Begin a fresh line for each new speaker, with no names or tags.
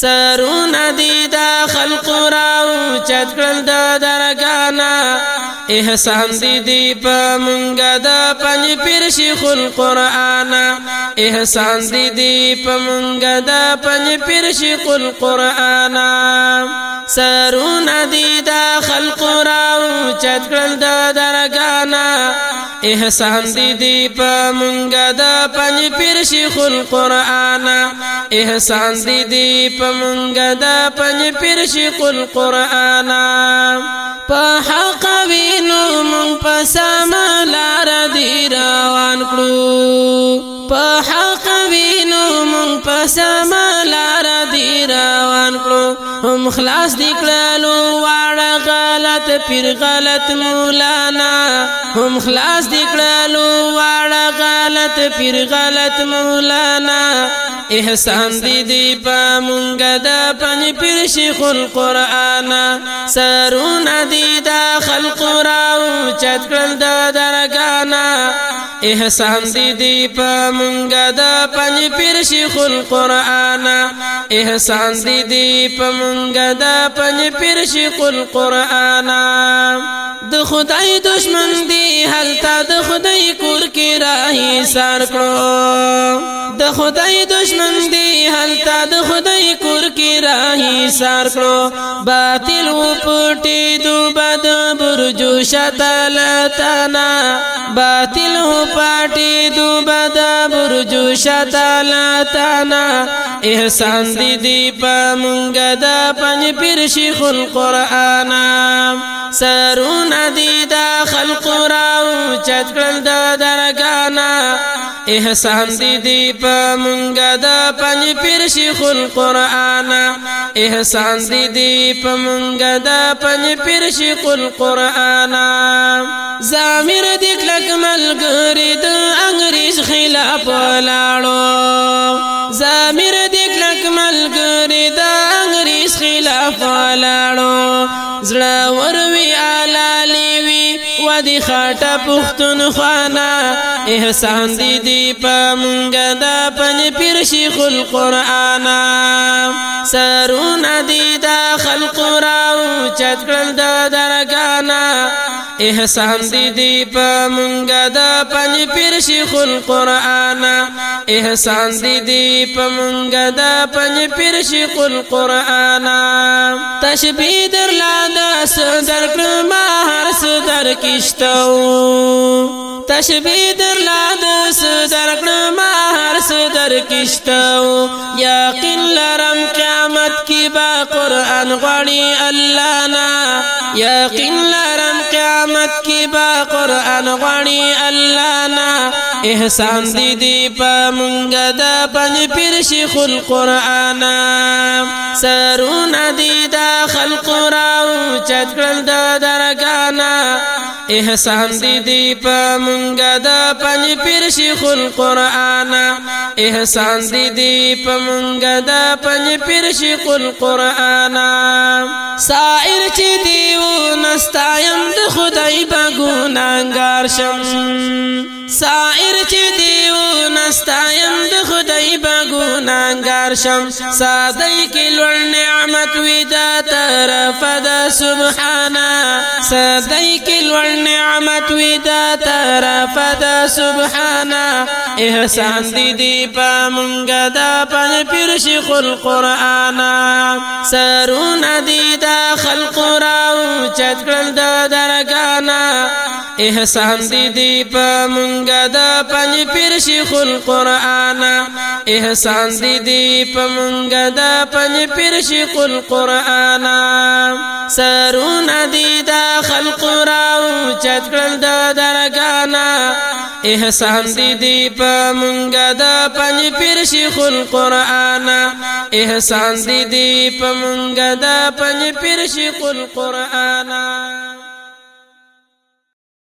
سرونه دی دا خلق راو چت کړل د درګانا احسان دی دی په مونږه د پنځ پیر شیخ القرآن احسان دی دی په مونږه د پنځ پیر شیخ القرآن سرونه دی دا خلق راو چت کړل د درګانا احسان دی دی پا منگا دا پنج پیر شیخ القرآن احسان دی دی پا منگا دا پنج پیر شیخ القرآن پا حق وینو منگ پا ساما لار دی روان کرو پا حق وینو منگ پا ساما لار دی روان کرو هم خلاص دی کرلو وارا غلط پیر غلط مولانا هم خلاص دکړلو واړه غلط پیر غلط مولانا احسان دې دې پامونګه د پنځ پیر شیخ القرآن سرونه دې د خلق راو چتکل د درګانا احسان دې دې پامونګه د پنځ پیر شیخ القرآن احسان دې دې پامونګه د پنځ پیر شیخ القرآن د خدای دشمن دی هلته د خدای کور کې راهي سار کړو د خدای دشمن دی هلته د خدای کور کې راهي سار کړو باطل و پټې دو بد برجو شتلتنا باطل و پټې دو بد برجو شتلتنا احسان دی دی پمږه د پنځ پیر شیخ القرآن سرون دی دا خلق راو چت کړل د درګانا احسان دی دی پا منگا دا پنج پیر شیخ القرآن احسان دی دی پا منگا دا پنج پیر شیخ القرآن زامیر دی کلک ملگری دا انگریز خلاف لارو زامیر دی کلک ملگری دا انگریز خلاف لارو زڑا وروی و دی خاطا پختون خوانا احسان دی دی پا منگا دا پنی پیر شیخ القرآن سرون دی دا خلق راو چت کرل دا دا احسان دی دی پا منگا دا پنج پیر شیخ القرآن احسان دی دی پا منگا دا پنج پیر شیخ القرآن تشبیح در لانا سدر کرما هر سدر کشتو تشبیح در لانا سدر کرما هر سدر کشتو یقین لرم که قرآن غړي الله نا یقین لرم قیامت کې با قرآن غړي الله نا احسان دي دي پمږه د پنځ پیر شیخ القرآن سرونه دي د خلق راو چتګل د درګانا احسان دی دی پا منگا دا پنی پیر شیخ القرآن احسان دی دی پا منگا دا پنی پیر شیخ القرآن سائر چی دیو نستایم د خدای بگونانگار شم سائر چی دیو نستایم د خدای بگونانگار شم سادی کی لور نعمت ویدا طرف دا سبحانا سادی کی لوړ نعمت وی دا طرف دا سبحانا احسان دی دی پا منگا دا پن پرشی خل قرآنا سرون دی دا خلق راو چت کرل دا درگانا احسان دی دی پا منگا دا پن پرشی خل قرآنا احسان دی دی پا منگا دا پن پرشی خل قرآنا سرون دی دا چت کړل د درګانا احسان دی دی په مونږه د پنځ پیر شیخ القرآن احسان دی دی په مونږه د پنځ پیر شیخ القرآن